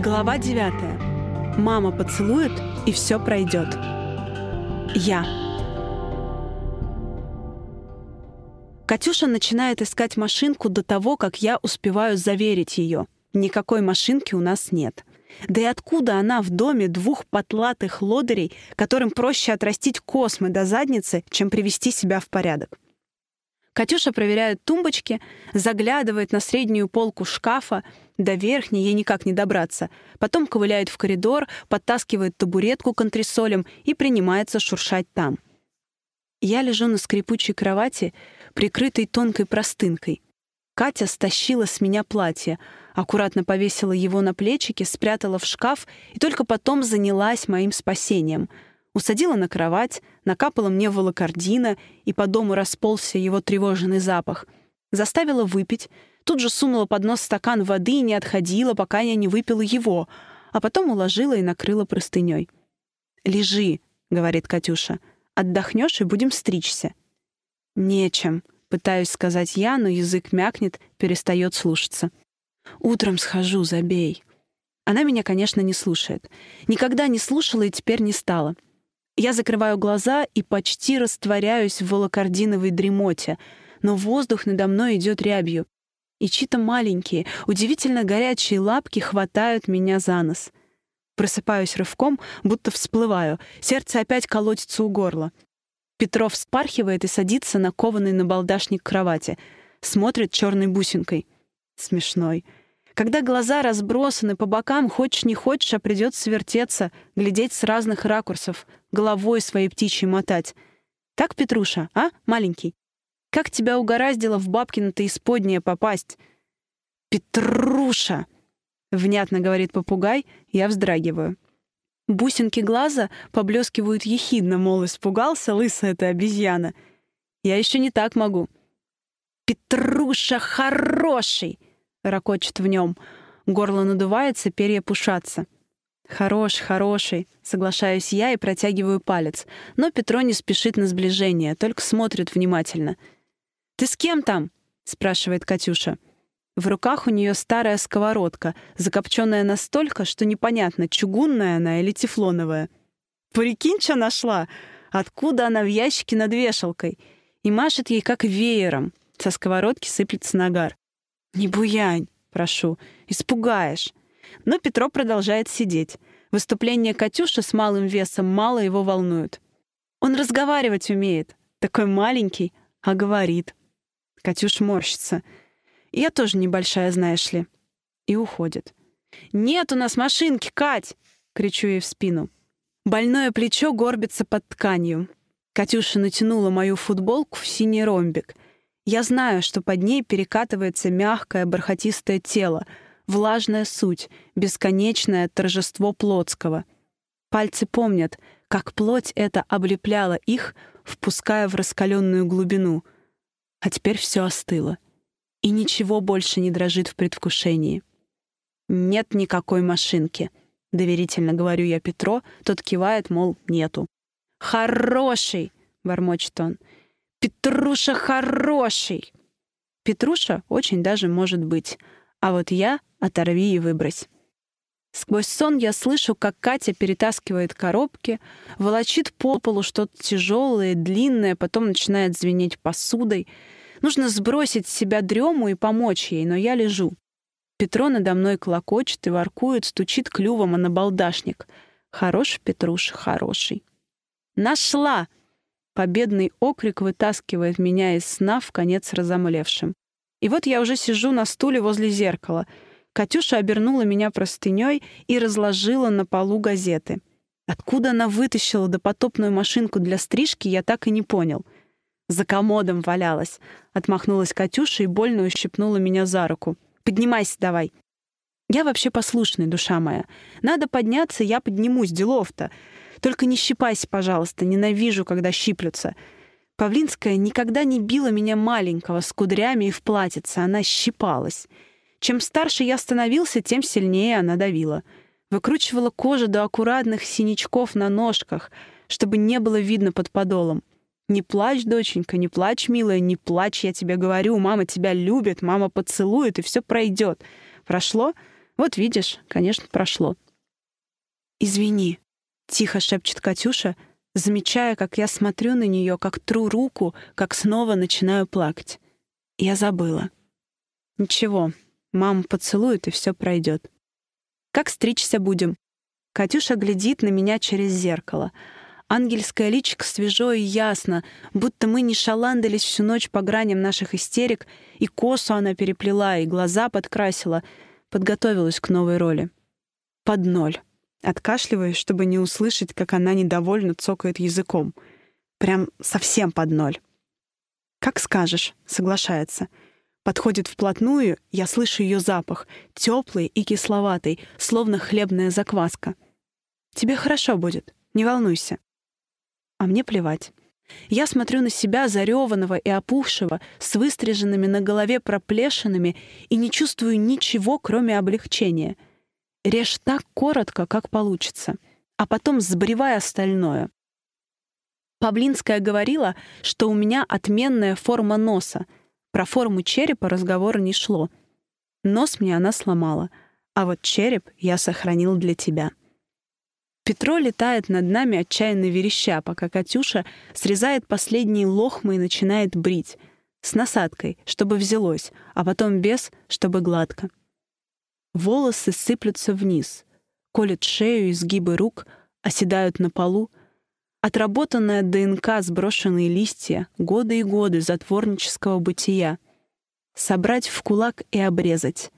Глава 9. Мама поцелует, и все пройдет. Я. Катюша начинает искать машинку до того, как я успеваю заверить ее. Никакой машинки у нас нет. Да и откуда она в доме двух потлатых лодырей, которым проще отрастить космы до задницы, чем привести себя в порядок? Катюша проверяет тумбочки, заглядывает на среднюю полку шкафа, до верхней ей никак не добраться. Потом ковыляет в коридор, подтаскивает табуретку к антресолям и принимается шуршать там. Я лежу на скрипучей кровати, прикрытой тонкой простынкой. Катя стащила с меня платье, аккуратно повесила его на плечики, спрятала в шкаф и только потом занялась моим спасением — усадила на кровать, накапала мне волокордина, и по дому расползся его тревожный запах. Заставила выпить, тут же сунула под нос стакан воды и не отходила, пока я не выпила его, а потом уложила и накрыла простыней. «Лежи», — говорит Катюша, — «отдохнешь и будем стричься». «Нечем», — пытаюсь сказать я, но язык мякнет, перестает слушаться. «Утром схожу, забей». Она меня, конечно, не слушает. Никогда не слушала и теперь не стала. Я закрываю глаза и почти растворяюсь в волокординовой дремоте, но воздух надо мной идет рябью. И чьи-то маленькие, удивительно горячие лапки хватают меня за нос. Просыпаюсь рывком, будто всплываю. Сердце опять колотится у горла. Петров спархивает и садится на кованный набалдашник кровати. Смотрит черной бусинкой. Смешной. Когда глаза разбросаны по бокам, хочешь не хочешь, а придется вертеться, глядеть с разных ракурсов, головой своей птичьей мотать. Так, Петруша, а, маленький? Как тебя угораздило в бабкина-то исподнее попасть? Петруша! Внятно говорит попугай, я вздрагиваю. Бусинки глаза поблескивают ехидно, мол, испугался лысая эта обезьяна. Я еще не так могу. «Петруша хороший!» — ракочет в нем. Горло надувается, перья пушатся. «Хорош, хороший», — соглашаюсь я и протягиваю палец. Но Петро не спешит на сближение, только смотрит внимательно. «Ты с кем там?» — спрашивает Катюша. В руках у нее старая сковородка, закопченная настолько, что непонятно, чугунная она или тефлоновая. «Прикинь, что нашла! Откуда она в ящике над вешалкой?» И машет ей как веером. Со сковородки сыплется нагар. «Не буянь!» — прошу. «Испугаешь!» Но Петро продолжает сидеть. Выступление Катюши с малым весом мало его волнует. Он разговаривать умеет. Такой маленький, а говорит. Катюш морщится. Я тоже небольшая, знаешь ли. И уходит. «Нет у нас машинки, Кать!» — кричу ей в спину. Больное плечо горбится под тканью. Катюша натянула мою футболку в синий ромбик. Я знаю, что под ней перекатывается мягкое бархатистое тело — влажная суть, бесконечное торжество плотского. Пальцы помнят, как плоть эта облепляла их, впуская в раскаленную глубину. А теперь все остыло. И ничего больше не дрожит в предвкушении. «Нет никакой машинки», — доверительно говорю я Петро, тот кивает, мол, нету. «Хороший!» — бормочет он. «Петруша хороший!» Петруша очень даже может быть. А вот я оторви и выбрось. Сквозь сон я слышу, как Катя перетаскивает коробки, волочит по полу что-то тяжелое, длинное, потом начинает звенеть посудой. Нужно сбросить с себя дрему и помочь ей, но я лежу. Петро надо мной клокочет и воркует, стучит клювом о набалдашник. Хорош, Петруш, хороший. «Нашла!» Победный окрик вытаскивает меня из сна в конец разомлевшим. И вот я уже сижу на стуле возле зеркала — Катюша обернула меня простыней и разложила на полу газеты. Откуда она вытащила допотопную машинку для стрижки, я так и не понял. «За комодом валялась», — отмахнулась Катюша и больно ущипнула меня за руку. «Поднимайся давай». «Я вообще послушный, душа моя. Надо подняться, я поднимусь, делов-то. Только не щипайся, пожалуйста, ненавижу, когда щиплются». Павлинская никогда не била меня маленького с кудрями и в платьице, она щипалась. Чем старше я становился, тем сильнее она давила. Выкручивала кожу до аккуратных синячков на ножках, чтобы не было видно под подолом. «Не плачь, доченька, не плачь, милая, не плачь, я тебе говорю, мама тебя любит, мама поцелует, и все пройдет. Прошло? Вот видишь, конечно, прошло». «Извини», — тихо шепчет Катюша, замечая, как я смотрю на нее, как тру руку, как снова начинаю плакать. «Я забыла». «Ничего, Мама поцелует, и все пройдет. «Как стричься будем?» Катюша глядит на меня через зеркало. Ангельское личико свежо и ясно, будто мы не шаландались всю ночь по граням наших истерик, и косу она переплела, и глаза подкрасила, подготовилась к новой роли. Под ноль. Откашливаясь, чтобы не услышать, как она недовольно цокает языком. Прям совсем под ноль. «Как скажешь», — соглашается. — Подходит вплотную, я слышу ее запах, теплый и кисловатый, словно хлебная закваска. «Тебе хорошо будет, не волнуйся». А мне плевать. Я смотрю на себя, зареванного и опухшего, с выстриженными на голове проплешинами, и не чувствую ничего, кроме облегчения. Режь так коротко, как получится, а потом сбривай остальное. Павлинская говорила, что у меня отменная форма носа — про форму черепа разговора не шло. Нос мне она сломала, а вот череп я сохранил для тебя. Петро летает над нами отчаянно вереща, пока Катюша срезает последние лохмы и начинает брить. С насадкой, чтобы взялось, а потом без, чтобы гладко. Волосы сыплются вниз, колят шею, изгибы рук, оседают на полу — отработанная ДНК, сброшенные листья, годы и годы затворнического бытия. Собрать в кулак и обрезать.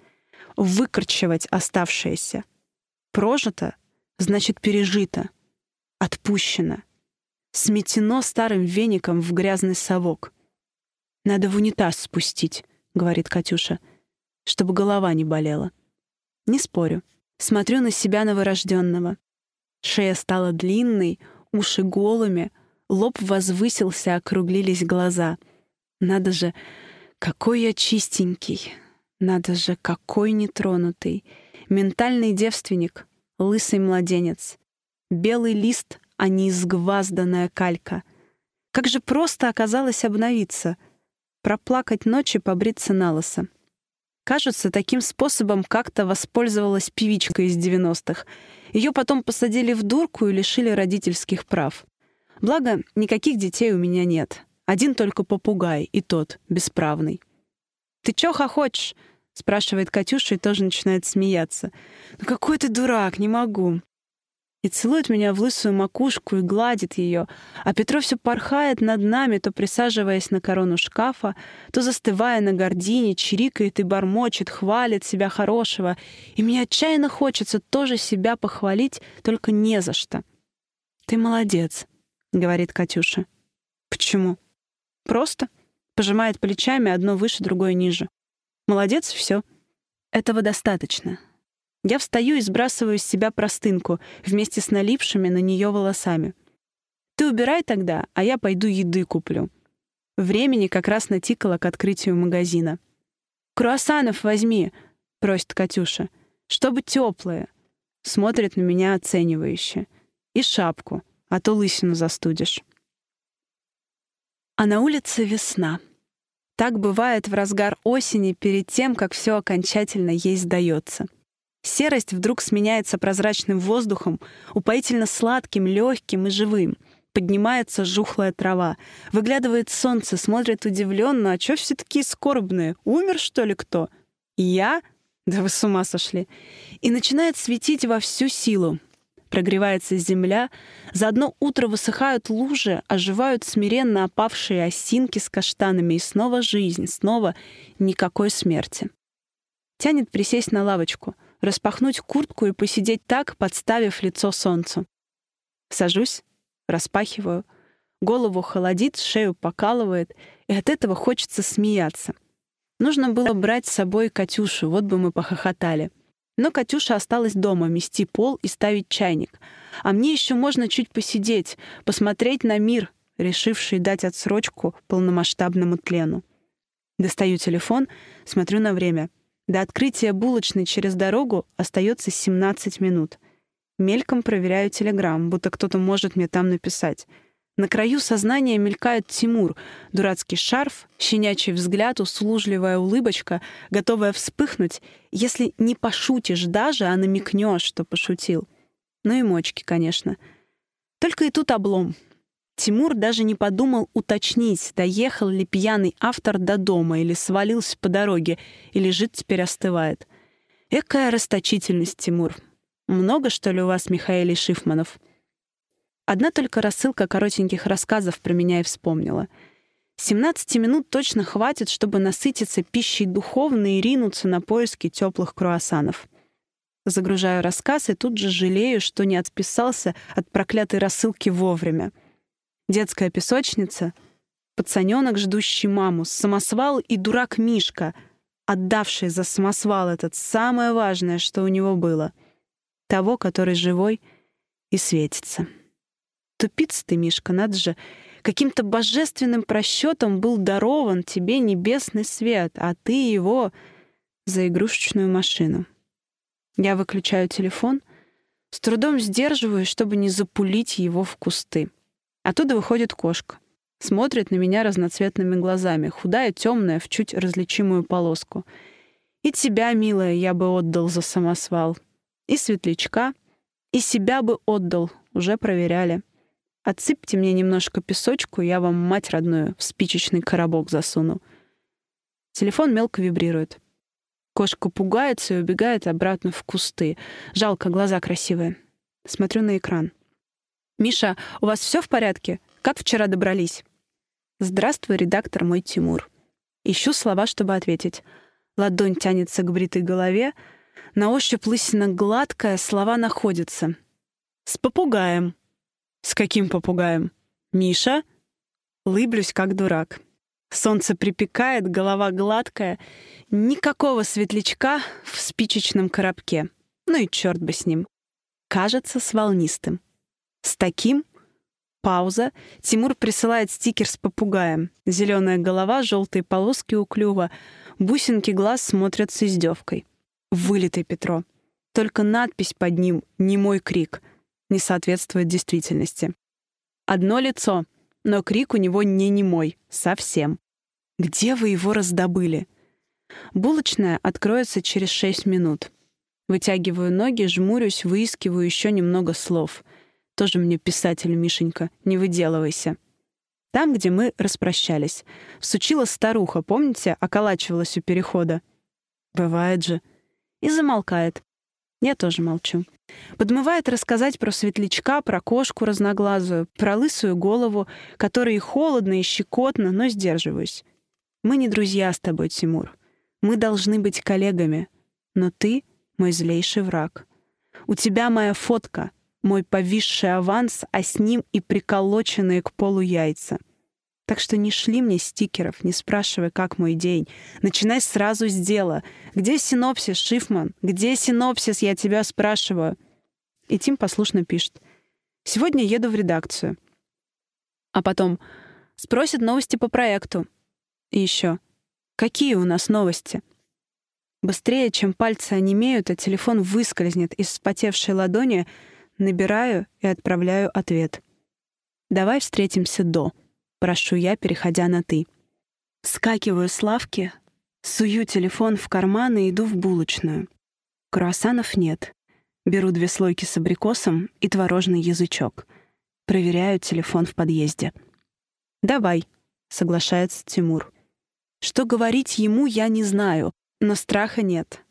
Выкорчевать оставшееся. Прожито — значит пережито. Отпущено. Сметено старым веником в грязный совок. «Надо в унитаз спустить», — говорит Катюша, — «чтобы голова не болела». Не спорю. Смотрю на себя новорожденного. Шея стала длинной — уши голыми, лоб возвысился, округлились глаза. Надо же, какой я чистенький! Надо же, какой нетронутый! Ментальный девственник, лысый младенец, белый лист, а не изгвазданная калька. Как же просто оказалось обновиться, проплакать ночи, побриться на лосо. Кажется, таким способом как-то воспользовалась певичка из 90-х. Ее потом посадили в дурку и лишили родительских прав. Благо, никаких детей у меня нет. Один только попугай, и тот бесправный. «Ты чё хохочешь?» — спрашивает Катюша и тоже начинает смеяться. «Ну какой ты дурак, не могу и целует меня в лысую макушку и гладит ее, а Петро все порхает над нами, то присаживаясь на корону шкафа, то застывая на гордине, чирикает и бормочет, хвалит себя хорошего, и мне отчаянно хочется тоже себя похвалить, только не за что. «Ты молодец», — говорит Катюша. «Почему?» «Просто», — пожимает плечами одно выше, другое ниже. «Молодец, все. Этого достаточно. Я встаю и сбрасываю с себя простынку вместе с налипшими на нее волосами. «Ты убирай тогда, а я пойду еды куплю». Времени как раз натикало к открытию магазина. «Круассанов возьми!» — просит Катюша. «Чтобы теплые. Смотрит на меня оценивающе. «И шапку, а то лысину застудишь». А на улице весна. Так бывает в разгар осени перед тем, как все окончательно ей сдается — Серость вдруг сменяется прозрачным воздухом, упоительно сладким, легким и живым. Поднимается жухлая трава. Выглядывает солнце, смотрит удивленно, а чё все такие скорбные? Умер, что ли, кто? Я? Да вы с ума сошли. И начинает светить во всю силу. Прогревается земля, за одно утро высыхают лужи, оживают смиренно опавшие осинки с каштанами, и снова жизнь, снова никакой смерти. Тянет присесть на лавочку — распахнуть куртку и посидеть так, подставив лицо солнцу. Сажусь, распахиваю. Голову холодит, шею покалывает, и от этого хочется смеяться. Нужно было брать с собой Катюшу, вот бы мы похохотали. Но Катюша осталась дома мести пол и ставить чайник. А мне еще можно чуть посидеть, посмотреть на мир, решивший дать отсрочку полномасштабному тлену. Достаю телефон, смотрю на время. До открытия булочной через дорогу остается 17 минут. Мельком проверяю телеграм, будто кто-то может мне там написать. На краю сознания мелькает Тимур. Дурацкий шарф, щенячий взгляд, услужливая улыбочка, готовая вспыхнуть, если не пошутишь даже, а намекнешь, что пошутил. Ну и мочки, конечно. Только и тут облом — Тимур даже не подумал уточнить, доехал ли пьяный автор до дома или свалился по дороге, и лежит теперь остывает. Экая расточительность, Тимур. Много, что ли, у вас, Михаил Шифманов? Одна только рассылка коротеньких рассказов про меня и вспомнила. 17 минут точно хватит, чтобы насытиться пищей духовной и ринуться на поиски теплых круассанов. Загружаю рассказ и тут же жалею, что не отписался от проклятой рассылки вовремя — детская песочница, пацаненок, ждущий маму, самосвал и дурак Мишка, отдавший за самосвал этот самое важное, что у него было, того, который живой и светится. Тупиц ты, Мишка, надо же, каким-то божественным просчетом был дарован тебе небесный свет, а ты его за игрушечную машину. Я выключаю телефон, с трудом сдерживаю, чтобы не запулить его в кусты. Оттуда выходит кошка. Смотрит на меня разноцветными глазами, худая, темная, в чуть различимую полоску. И тебя, милая, я бы отдал за самосвал. И светлячка. И себя бы отдал. Уже проверяли. Отсыпьте мне немножко песочку, я вам, мать родную, в спичечный коробок засуну. Телефон мелко вибрирует. Кошка пугается и убегает обратно в кусты. Жалко, глаза красивые. Смотрю на экран. Миша, у вас все в порядке? Как вчера добрались? Здравствуй, редактор мой Тимур. Ищу слова, чтобы ответить. Ладонь тянется к бритой голове. На ощупь лысина гладкая, слова находятся. С попугаем. С каким попугаем? Миша? Лыблюсь, как дурак. Солнце припекает, голова гладкая. Никакого светлячка в спичечном коробке. Ну и черт бы с ним. Кажется, с волнистым. С таким Пауза. Тимур присылает стикер с попугаем. Зеленая голова, желтые полоски у клюва. Бусинки глаз смотрят с издевкой. Вылитый Петро. Только надпись под ним «Не мой крик» не соответствует действительности. Одно лицо, но крик у него не не мой Совсем. Где вы его раздобыли? Булочная откроется через шесть минут. Вытягиваю ноги, жмурюсь, выискиваю еще немного слов — тоже мне писатель, Мишенька, не выделывайся. Там, где мы распрощались. Сучила старуха, помните, околачивалась у перехода. Бывает же. И замолкает. Я тоже молчу. Подмывает рассказать про светлячка, про кошку разноглазую, про лысую голову, которой холодно и щекотно, но сдерживаюсь. Мы не друзья с тобой, Тимур. Мы должны быть коллегами. Но ты — мой злейший враг. У тебя моя фотка — мой повисший аванс, а с ним и приколоченные к полу яйца. Так что не шли мне стикеров, не спрашивай, как мой день. Начинай сразу с дела. Где синопсис, Шифман? Где синопсис, я тебя спрашиваю? И Тим послушно пишет. Сегодня еду в редакцию. А потом спросят новости по проекту. И еще. Какие у нас новости? Быстрее, чем пальцы онемеют, а телефон выскользнет из вспотевшей ладони — набираю и отправляю ответ. «Давай встретимся до», — прошу я, переходя на «ты». Скакиваю с лавки, сую телефон в карман и иду в булочную. Круассанов нет. Беру две слойки с абрикосом и творожный язычок. Проверяю телефон в подъезде. «Давай», — соглашается Тимур. Что говорить ему, я не знаю, но страха нет.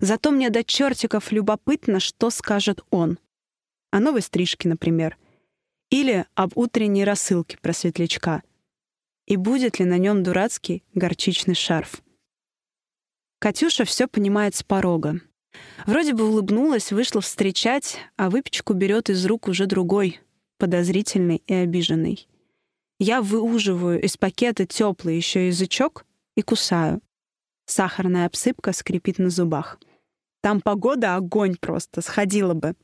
Зато мне до чертиков любопытно, что скажет он о новой стрижке, например, или об утренней рассылке про светлячка, и будет ли на нем дурацкий горчичный шарф. Катюша все понимает с порога. Вроде бы улыбнулась, вышла встречать, а выпечку берет из рук уже другой, подозрительный и обиженный. Я выуживаю из пакета теплый еще язычок и кусаю. Сахарная обсыпка скрипит на зубах. Там погода огонь просто, сходила бы.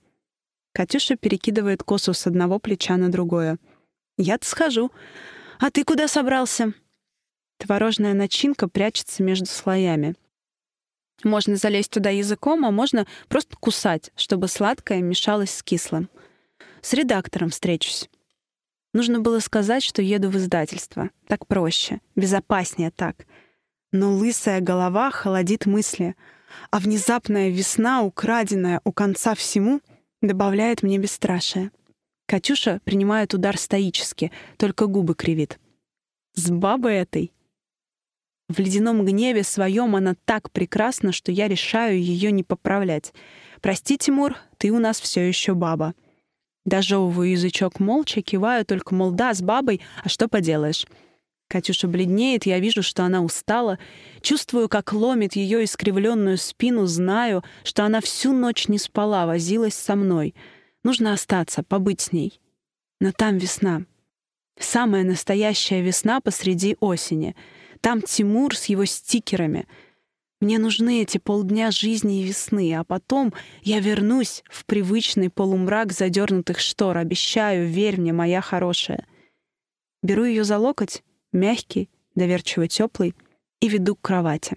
Катюша перекидывает косу с одного плеча на другое. «Я-то схожу. А ты куда собрался?» Творожная начинка прячется между слоями. Можно залезть туда языком, а можно просто кусать, чтобы сладкое мешалось с кислым. С редактором встречусь. Нужно было сказать, что еду в издательство. Так проще, безопаснее так. Но лысая голова холодит мысли. А внезапная весна, украденная у конца всему — Добавляет мне бесстрашие. Катюша принимает удар стоически, только губы кривит. «С бабой этой!» В ледяном гневе своем она так прекрасна, что я решаю ее не поправлять. «Прости, Тимур, ты у нас все еще баба». Дожевываю язычок молча, киваю только, мол, да, с бабой, а что поделаешь. Катюша бледнеет, я вижу, что она устала. Чувствую, как ломит ее искривленную спину, знаю, что она всю ночь не спала, возилась со мной. Нужно остаться, побыть с ней. Но там весна. Самая настоящая весна посреди осени. Там Тимур с его стикерами. Мне нужны эти полдня жизни и весны, а потом я вернусь в привычный полумрак задернутых штор. Обещаю, верь мне, моя хорошая. Беру ее за локоть мягкий, доверчиво теплый, и веду к кровати.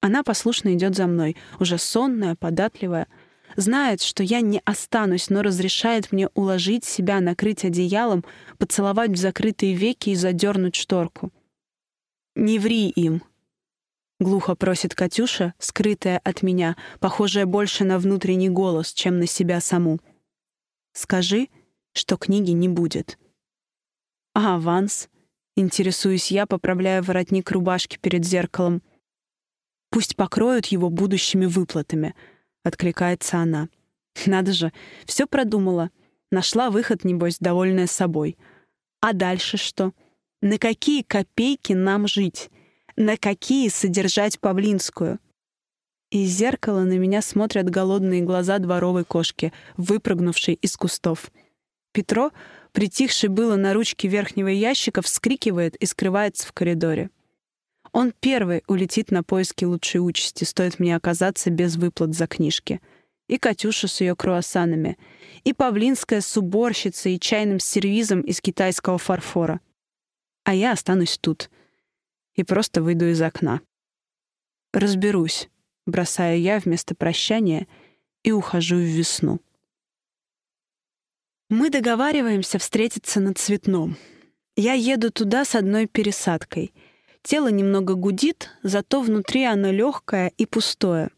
Она послушно идет за мной, уже сонная, податливая, знает, что я не останусь, но разрешает мне уложить себя, накрыть одеялом, поцеловать в закрытые веки и задернуть шторку. «Не ври им!» — глухо просит Катюша, скрытая от меня, похожая больше на внутренний голос, чем на себя саму. «Скажи, что книги не будет». «А аванс?» Интересуюсь я, поправляя воротник рубашки перед зеркалом. «Пусть покроют его будущими выплатами», — откликается она. «Надо же, все продумала. Нашла выход, небось, довольная собой. А дальше что? На какие копейки нам жить? На какие содержать Павлинскую?» Из зеркала на меня смотрят голодные глаза дворовой кошки, выпрыгнувшей из кустов. Петро притихший было на ручке верхнего ящика, вскрикивает и скрывается в коридоре. Он первый улетит на поиски лучшей участи, стоит мне оказаться без выплат за книжки. И Катюша с ее круассанами, и Павлинская с уборщицей и чайным сервизом из китайского фарфора. А я останусь тут и просто выйду из окна. «Разберусь», — бросаю я вместо прощания и ухожу в весну. Мы договариваемся встретиться на Цветном. Я еду туда с одной пересадкой. Тело немного гудит, зато внутри оно легкое и пустое.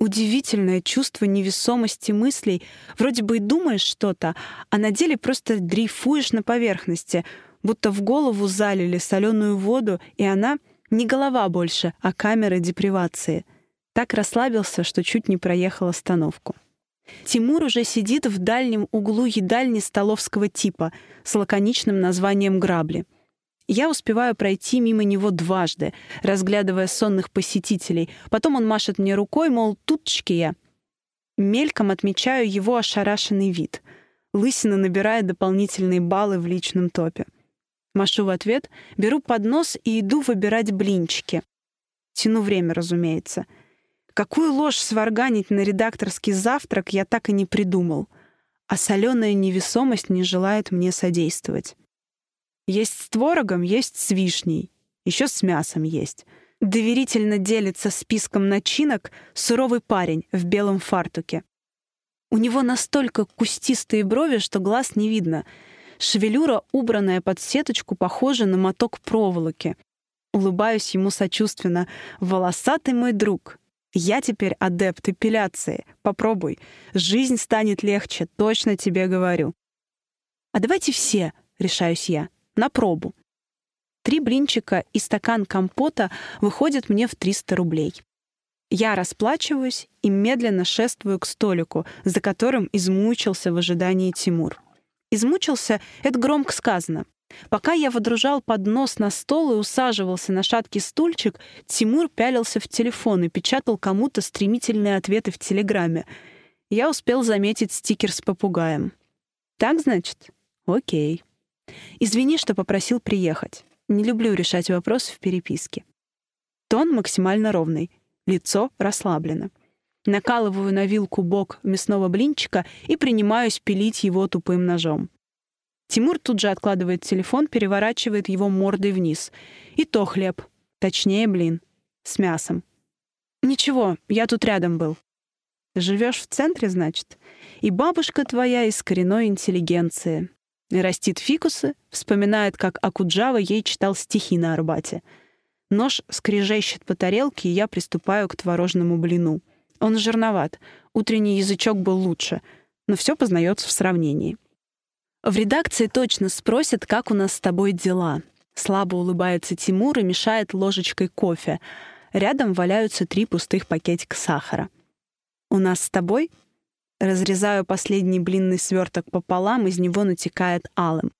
Удивительное чувство невесомости мыслей. Вроде бы и думаешь что-то, а на деле просто дрейфуешь на поверхности, будто в голову залили соленую воду, и она не голова больше, а камера депривации. Так расслабился, что чуть не проехал остановку. Тимур уже сидит в дальнем углу едальни столовского типа с лаконичным названием «Грабли». Я успеваю пройти мимо него дважды, разглядывая сонных посетителей. Потом он машет мне рукой, мол, тутчки я. Мельком отмечаю его ошарашенный вид. Лысина набирает дополнительные баллы в личном топе. Машу в ответ, беру поднос и иду выбирать блинчики. Тяну время, разумеется — Какую ложь сварганить на редакторский завтрак я так и не придумал, а соленая невесомость не желает мне содействовать. Есть с творогом, есть с вишней, еще с мясом есть. Доверительно делится списком начинок суровый парень в белом фартуке. У него настолько кустистые брови, что глаз не видно. Шевелюра, убранная под сеточку, похожа на моток проволоки. Улыбаюсь ему сочувственно. «Волосатый мой друг, я теперь адепт эпиляции. Попробуй. Жизнь станет легче, точно тебе говорю. А давайте все, решаюсь я, на пробу. Три блинчика и стакан компота выходят мне в 300 рублей. Я расплачиваюсь и медленно шествую к столику, за которым измучился в ожидании Тимур. Измучился — это громко сказано. Пока я водружал поднос на стол и усаживался на шаткий стульчик, Тимур пялился в телефон и печатал кому-то стремительные ответы в Телеграме. Я успел заметить стикер с попугаем. «Так, значит? Окей. Извини, что попросил приехать. Не люблю решать вопросы в переписке». Тон максимально ровный, лицо расслаблено. Накалываю на вилку бок мясного блинчика и принимаюсь пилить его тупым ножом — Тимур тут же откладывает телефон, переворачивает его мордой вниз. И то хлеб. Точнее, блин. С мясом. «Ничего, я тут рядом был». «Живешь в центре, значит? И бабушка твоя из коренной интеллигенции. И растит фикусы, вспоминает, как Акуджава ей читал стихи на Арбате. Нож скрежещет по тарелке, и я приступаю к творожному блину. Он жирноват, утренний язычок был лучше, но все познается в сравнении». В редакции точно спросят, как у нас с тобой дела. Слабо улыбается Тимур и мешает ложечкой кофе. Рядом валяются три пустых пакетика сахара. «У нас с тобой?» Разрезаю последний блинный сверток пополам, из него натекает алым.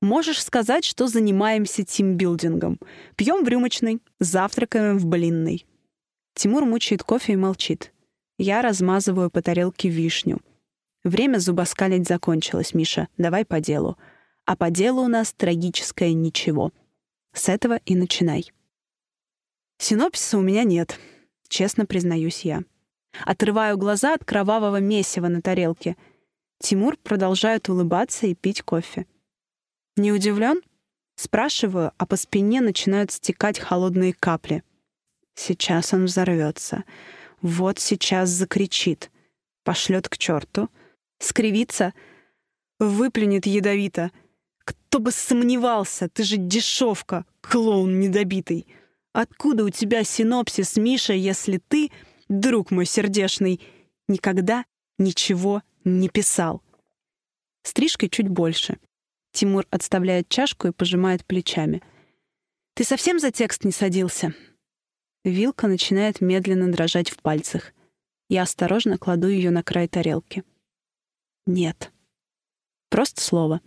Можешь сказать, что занимаемся тимбилдингом. Пьем в рюмочной, завтракаем в блинной. Тимур мучает кофе и молчит. Я размазываю по тарелке вишню. Время зубоскалить закончилось, Миша. Давай по делу. А по делу у нас трагическое ничего. С этого и начинай. Синопсиса у меня нет, честно признаюсь я. Отрываю глаза от кровавого месива на тарелке. Тимур продолжает улыбаться и пить кофе. Не удивлен? Спрашиваю, а по спине начинают стекать холодные капли. Сейчас он взорвется. Вот сейчас закричит. Пошлет к черту — скривится, выплюнет ядовито. «Кто бы сомневался, ты же дешевка, клоун недобитый! Откуда у тебя синопсис, Миша, если ты, друг мой сердешный, никогда ничего не писал?» Стрижкой чуть больше. Тимур отставляет чашку и пожимает плечами. «Ты совсем за текст не садился?» Вилка начинает медленно дрожать в пальцах. Я осторожно кладу ее на край тарелки. Нет. Просто слово.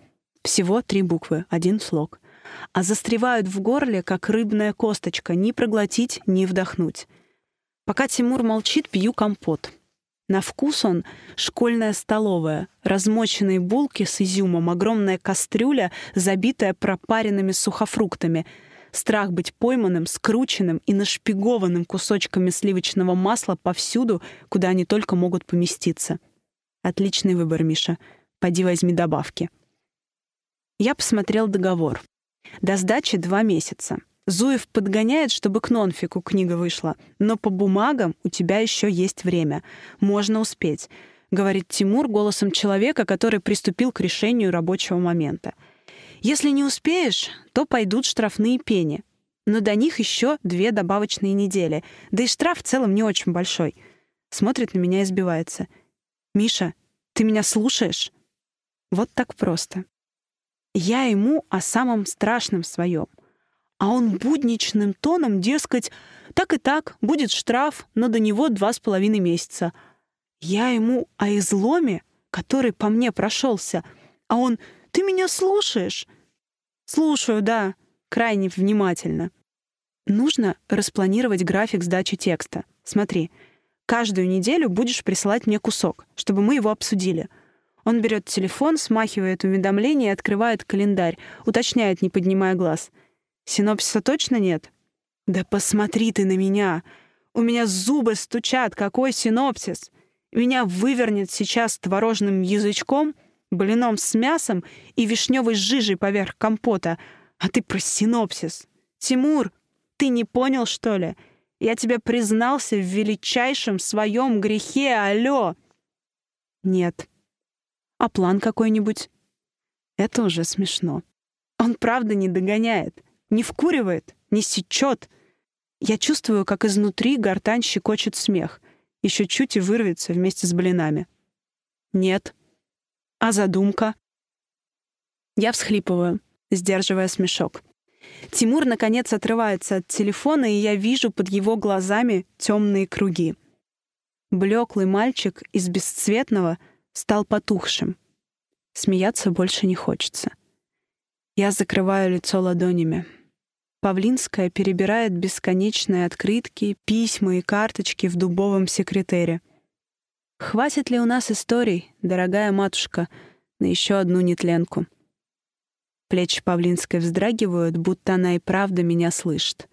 Всего три буквы, один слог. А застревают в горле, как рыбная косточка, ни проглотить, ни вдохнуть. Пока Тимур молчит, пью компот. На вкус он — школьная столовая, размоченные булки с изюмом, огромная кастрюля, забитая пропаренными сухофруктами — Страх быть пойманным, скрученным и нашпигованным кусочками сливочного масла повсюду, куда они только могут поместиться. Отличный выбор, Миша. Поди возьми добавки. Я посмотрел договор. До сдачи два месяца. Зуев подгоняет, чтобы к нонфику книга вышла. Но по бумагам у тебя еще есть время. Можно успеть», — говорит Тимур голосом человека, который приступил к решению рабочего момента. «Если не успеешь, то пойдут штрафные пени. Но до них еще две добавочные недели. Да и штраф в целом не очень большой». Смотрит на меня и сбивается — «Миша, ты меня слушаешь?» Вот так просто. Я ему о самом страшном своем. А он будничным тоном, дескать, так и так, будет штраф, но до него два с половиной месяца. Я ему о изломе, который по мне прошелся, а он «Ты меня слушаешь?» «Слушаю, да», крайне внимательно. Нужно распланировать график сдачи текста. Смотри — каждую неделю будешь присылать мне кусок, чтобы мы его обсудили. Он берет телефон, смахивает уведомление и открывает календарь, уточняет, не поднимая глаз. Синопсиса точно нет? Да посмотри ты на меня! У меня зубы стучат, какой синопсис! Меня вывернет сейчас творожным язычком, блином с мясом и вишневой жижей поверх компота. А ты про синопсис. Тимур, ты не понял, что ли? Я тебе признался в величайшем своем грехе, алло!» «Нет. А план какой-нибудь?» «Это уже смешно. Он правда не догоняет, не вкуривает, не сечет. Я чувствую, как изнутри гортань щекочет смех. Еще чуть и вырвется вместе с блинами. Нет. А задумка?» Я всхлипываю, сдерживая смешок. Тимур, наконец, отрывается от телефона, и я вижу под его глазами темные круги. Блеклый мальчик из бесцветного стал потухшим. Смеяться больше не хочется. Я закрываю лицо ладонями. Павлинская перебирает бесконечные открытки, письма и карточки в дубовом секретере. «Хватит ли у нас историй, дорогая матушка, на еще одну нетленку?» Плечи Павлинской вздрагивают, будто она и правда меня слышит.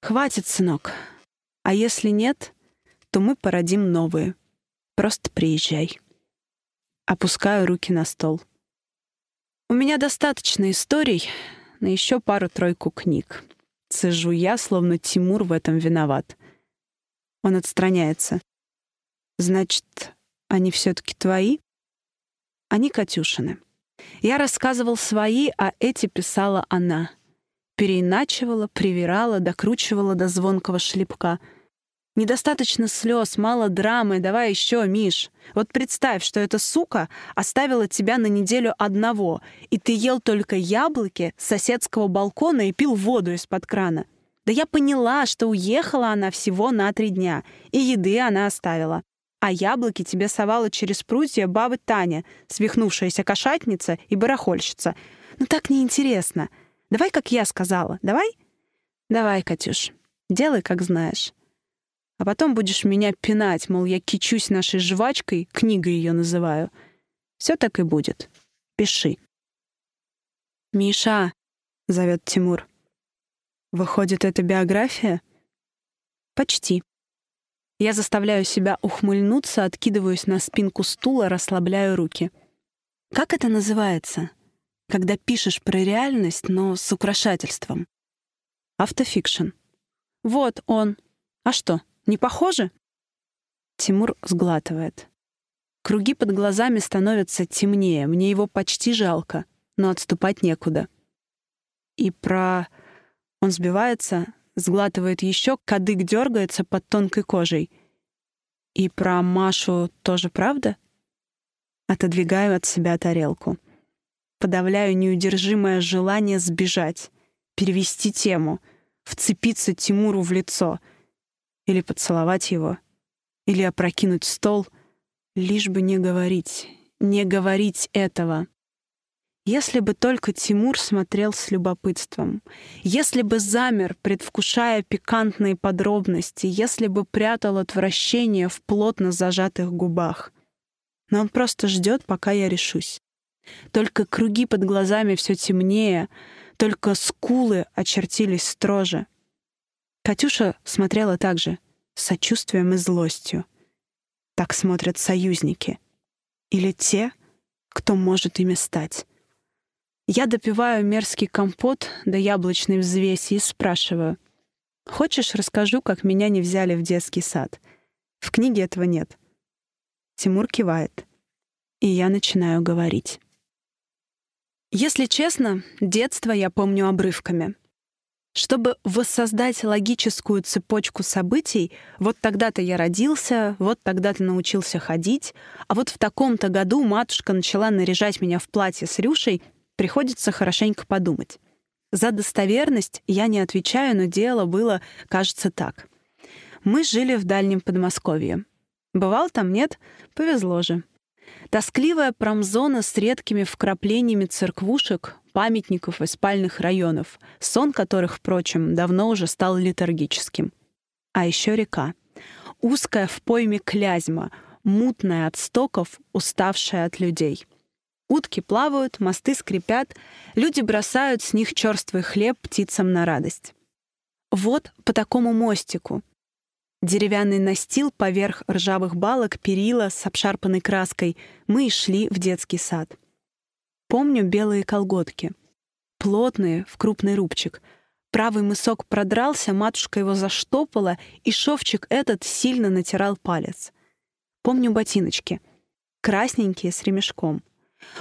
«Хватит, сынок. А если нет, то мы породим новые. Просто приезжай». Опускаю руки на стол. «У меня достаточно историй на еще пару-тройку книг. Цежу я, словно Тимур в этом виноват. Он отстраняется. Значит, они все-таки твои? Они Катюшины». Я рассказывал свои, а эти писала она. Переиначивала, привирала, докручивала до звонкого шлепка. Недостаточно слез, мало драмы, давай еще, Миш. Вот представь, что эта сука оставила тебя на неделю одного, и ты ел только яблоки с соседского балкона и пил воду из-под крана. Да я поняла, что уехала она всего на три дня, и еды она оставила а яблоки тебе совала через прутья бабы Таня, свихнувшаяся кошатница и барахольщица. Ну так неинтересно. Давай, как я сказала, давай? Давай, Катюш, делай, как знаешь. А потом будешь меня пинать, мол, я кичусь нашей жвачкой, книгой ее называю. Все так и будет. Пиши. «Миша!» — зовет Тимур. «Выходит, это биография?» «Почти», я заставляю себя ухмыльнуться, откидываюсь на спинку стула, расслабляю руки. Как это называется? Когда пишешь про реальность, но с украшательством. Автофикшн. Вот он. А что, не похоже? Тимур сглатывает. Круги под глазами становятся темнее, мне его почти жалко, но отступать некуда. И про... Он сбивается, сглатывает еще, кадык дергается под тонкой кожей. И про Машу тоже правда? Отодвигаю от себя тарелку. Подавляю неудержимое желание сбежать, перевести тему, вцепиться Тимуру в лицо или поцеловать его, или опрокинуть стол, лишь бы не говорить, не говорить этого. Если бы только Тимур смотрел с любопытством, если бы замер, предвкушая пикантные подробности, если бы прятал отвращение в плотно зажатых губах. Но он просто ждет, пока я решусь. Только круги под глазами все темнее, только скулы очертились строже. Катюша смотрела так же, с сочувствием и злостью. Так смотрят союзники. Или те, кто может ими стать. Я допиваю мерзкий компот до яблочной взвеси и спрашиваю. «Хочешь, расскажу, как меня не взяли в детский сад? В книге этого нет». Тимур кивает. И я начинаю говорить. Если честно, детство я помню обрывками. Чтобы воссоздать логическую цепочку событий, вот тогда-то я родился, вот тогда-то научился ходить, а вот в таком-то году матушка начала наряжать меня в платье с рюшей — приходится хорошенько подумать. За достоверность я не отвечаю, но дело было, кажется, так. Мы жили в Дальнем Подмосковье. Бывал там, нет? Повезло же. Тоскливая промзона с редкими вкраплениями церквушек, памятников и спальных районов, сон которых, впрочем, давно уже стал литургическим. А еще река. Узкая в пойме клязьма, мутная от стоков, уставшая от людей — Утки плавают, мосты скрипят, люди бросают с них черствый хлеб птицам на радость. Вот по такому мостику. Деревянный настил поверх ржавых балок, перила с обшарпанной краской. Мы и шли в детский сад. Помню белые колготки. Плотные, в крупный рубчик. Правый мысок продрался, матушка его заштопала, и шовчик этот сильно натирал палец. Помню ботиночки. Красненькие, с ремешком —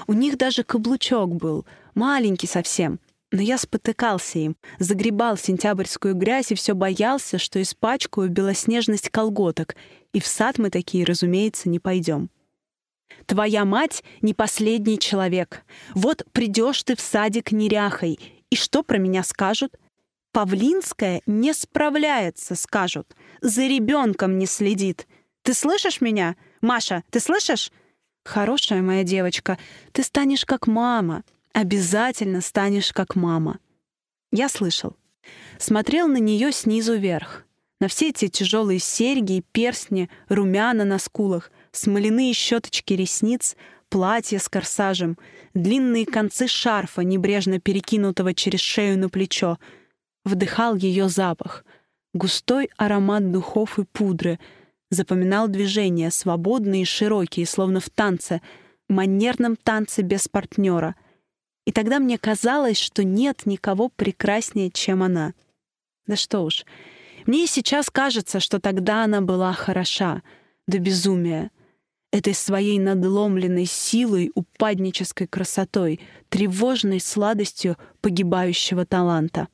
у них даже каблучок был, маленький совсем. Но я спотыкался им, загребал сентябрьскую грязь и все боялся, что испачкаю белоснежность колготок, и в сад мы такие, разумеется, не пойдем. Твоя мать — не последний человек. Вот придешь ты в садик неряхой, и что про меня скажут? Павлинская не справляется, скажут. За ребенком не следит. Ты слышишь меня? Маша, ты слышишь? «Хорошая моя девочка, ты станешь как мама. Обязательно станешь как мама». Я слышал. Смотрел на нее снизу вверх. На все эти тяжелые серьги и перстни, румяна на скулах, смоляные щеточки ресниц, платье с корсажем, длинные концы шарфа, небрежно перекинутого через шею на плечо. Вдыхал ее запах. Густой аромат духов и пудры — запоминал движения, свободные и широкие, словно в танце, манерном танце без партнера. И тогда мне казалось, что нет никого прекраснее, чем она. Да что уж, мне и сейчас кажется, что тогда она была хороша, до да безумия. Этой своей надломленной силой, упаднической красотой, тревожной сладостью погибающего таланта.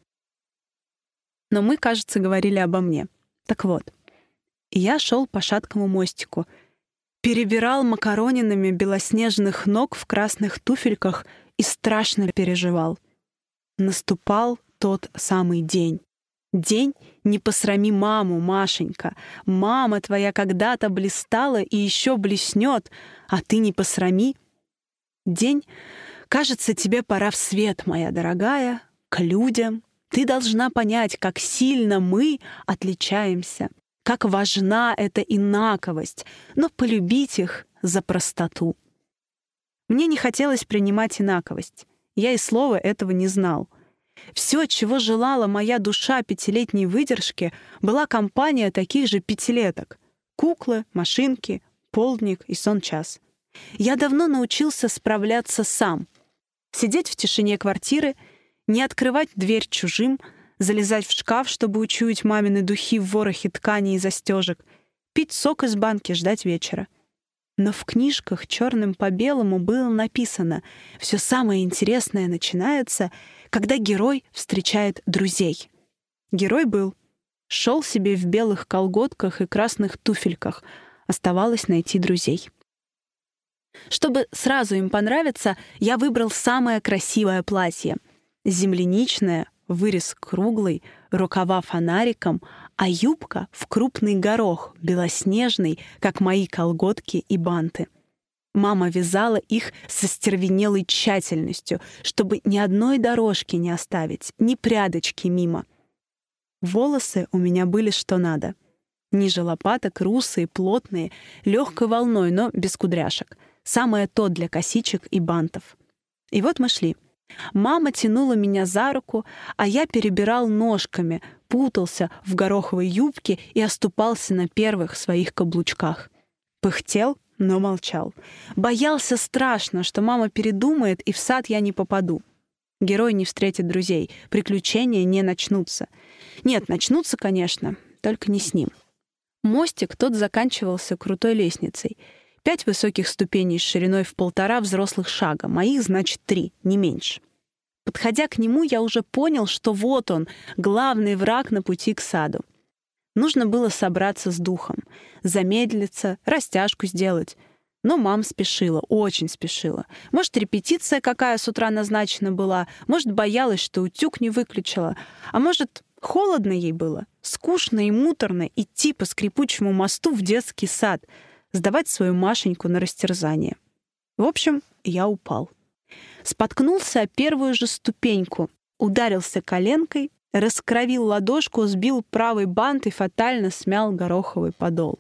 Но мы, кажется, говорили обо мне. Так вот, и я шел по шаткому мостику. Перебирал макаронинами белоснежных ног в красных туфельках и страшно переживал. Наступал тот самый день. День «Не посрами маму, Машенька». Мама твоя когда-то блистала и еще блеснет, а ты не посрами. День «Кажется, тебе пора в свет, моя дорогая, к людям. Ты должна понять, как сильно мы отличаемся как важна эта инаковость, но полюбить их за простоту. Мне не хотелось принимать инаковость. Я и слова этого не знал. Всё, чего желала моя душа пятилетней выдержки, была компания таких же пятилеток — куклы, машинки, полдник и сон-час. Я давно научился справляться сам. Сидеть в тишине квартиры, не открывать дверь чужим — залезать в шкаф, чтобы учуять мамины духи в ворохе тканей и застежек, пить сок из банки, ждать вечера. Но в книжках черным по белому было написано «Все самое интересное начинается, когда герой встречает друзей». Герой был. Шел себе в белых колготках и красных туфельках. Оставалось найти друзей. Чтобы сразу им понравиться, я выбрал самое красивое платье. Земляничное, вырез круглый, рукава фонариком, а юбка в крупный горох, белоснежный, как мои колготки и банты. Мама вязала их со стервенелой тщательностью, чтобы ни одной дорожки не оставить, ни прядочки мимо. Волосы у меня были что надо. Ниже лопаток русые, плотные, легкой волной, но без кудряшек. Самое то для косичек и бантов. И вот мы шли — Мама тянула меня за руку, а я перебирал ножками, путался в гороховой юбке и оступался на первых своих каблучках. Пыхтел, но молчал. Боялся страшно, что мама передумает, и в сад я не попаду. Герой не встретит друзей, приключения не начнутся. Нет, начнутся, конечно, только не с ним. Мостик тот заканчивался крутой лестницей — Пять высоких ступеней с шириной в полтора взрослых шага. Моих, значит, три, не меньше. Подходя к нему, я уже понял, что вот он, главный враг на пути к саду. Нужно было собраться с духом, замедлиться, растяжку сделать. Но мам спешила, очень спешила. Может, репетиция какая с утра назначена была, может, боялась, что утюг не выключила, а может, холодно ей было, скучно и муторно идти по скрипучему мосту в детский сад — сдавать свою Машеньку на растерзание. В общем, я упал. Споткнулся о первую же ступеньку, ударился коленкой, раскровил ладошку, сбил правый бант и фатально смял гороховый подол.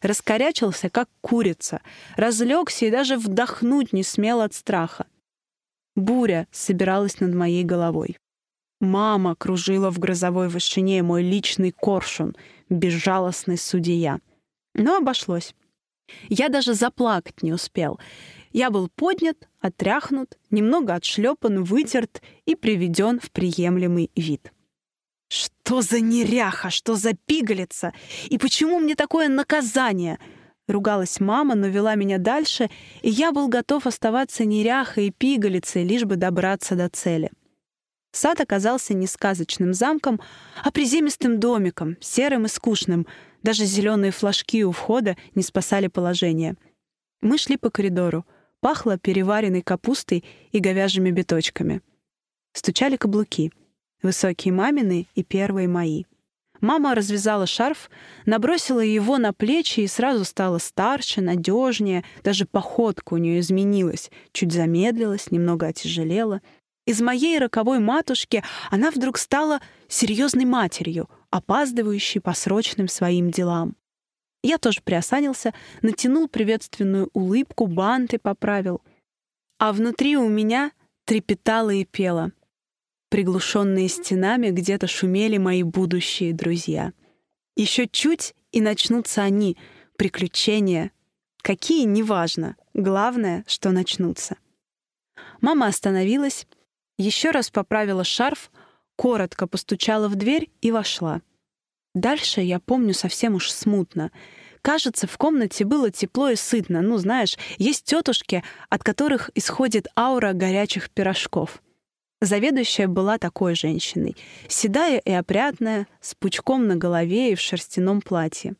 Раскорячился, как курица, разлегся и даже вдохнуть не смел от страха. Буря собиралась над моей головой. Мама кружила в грозовой вышине мой личный коршун, безжалостный судья. Но обошлось. Я даже заплакать не успел. Я был поднят, отряхнут, немного отшлепан, вытерт и приведен в приемлемый вид. «Что за неряха? Что за пигалица? И почему мне такое наказание?» Ругалась мама, но вела меня дальше, и я был готов оставаться неряхой и пигалицей, лишь бы добраться до цели. Сад оказался не сказочным замком, а приземистым домиком, серым и скучным. Даже зеленые флажки у входа не спасали положение. Мы шли по коридору. Пахло переваренной капустой и говяжьими биточками. Стучали каблуки. Высокие мамины и первые мои. Мама развязала шарф, набросила его на плечи и сразу стала старше, надежнее. Даже походка у нее изменилась. Чуть замедлилась, немного отяжелела — из моей роковой матушки она вдруг стала серьезной матерью, опаздывающей по срочным своим делам. Я тоже приосанился, натянул приветственную улыбку, банты поправил. А внутри у меня трепетало и пело. Приглушенные стенами где-то шумели мои будущие друзья. Еще чуть, и начнутся они. Приключения. Какие, неважно. Главное, что начнутся. Мама остановилась, еще раз поправила шарф, коротко постучала в дверь и вошла. Дальше я помню совсем уж смутно. Кажется, в комнате было тепло и сытно. Ну, знаешь, есть тетушки, от которых исходит аура горячих пирожков. Заведующая была такой женщиной. Седая и опрятная, с пучком на голове и в шерстяном платье.